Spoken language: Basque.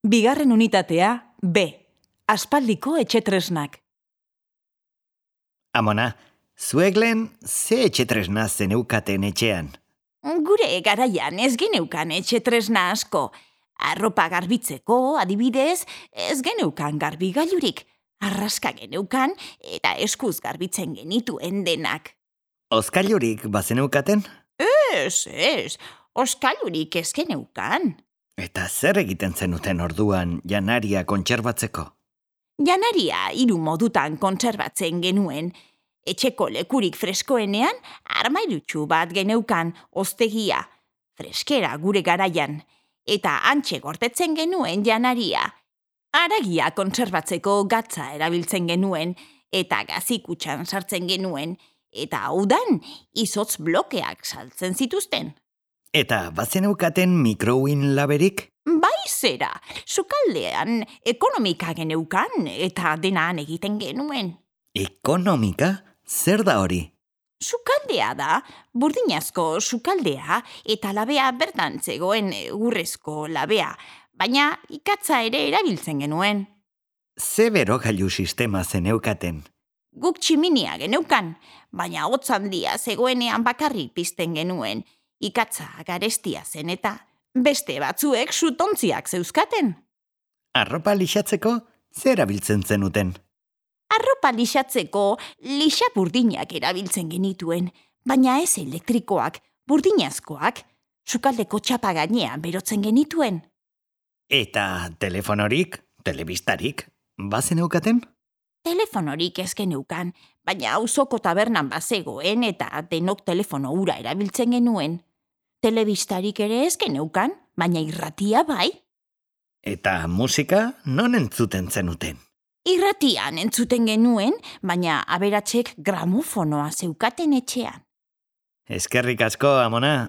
Bigarren unitatea B. Aspaldiko etxetresnak. Amona, zueglen ze etxetresna zeneukaten etxean. Gure garaian ez geneukan etxetresna asko. Arropa garbitzeko, adibidez, ez geneukan garbigailurik. Arraska geneukan eta eskuz garbitzen genituen denak. Ozkailurik bazeneukaten? Ez, ez, oskalurik ez geneukan. Eta zer egiten zenuten orduan janaria kontserbatzeko? Janaria hiru modutan kontserbatzen genuen. Etxeko lekurik freskoenean, armairutxu bat geneukan ostegia, freskera gure garaian, eta antxe gortetzen genuen janaria. Aragia kontserbatzeko gatza erabiltzen genuen, eta gazikutxan sartzen genuen, eta udan izotz blokeak saltzen zituzten. Eta bazeneukaten mikrouin laberik? Bai zera, sukaldean ekonomika geneukan eta denan egiten genuen. Ekonomika? Zer da hori? Sukaldea da, burdinazko sukaldea eta labea bertan zegoen urrezko labea, baina ikatza ere erabiltzen genuen. Ze berogailu sistema zeneukaten? Guk tximinia geneukan, baina hotz handia zegoenean bakarrik pizten genuen, ikatza garestia zen eta beste batzuek sutontziak zeuzkaten. Arropa lixatzeko zer erabiltzen zenuten? Arropa lixatzeko lixa burdinak erabiltzen genituen, baina ez elektrikoak, burdinazkoak, sukaldeko txapa gainean berotzen genituen. Eta telefonorik, telebistarik, bazeneukaten? Telefonorik ez geneukan, baina auzoko tabernan bazegoen eta denok telefono ura erabiltzen genuen. Telebistarik ere ez geneukan, baina irratia bai. Eta musika non entzuten zenuten? Irratian entzuten genuen, baina aberatsek gramofonoa zeukaten etxean. Eskerrik asko, amona.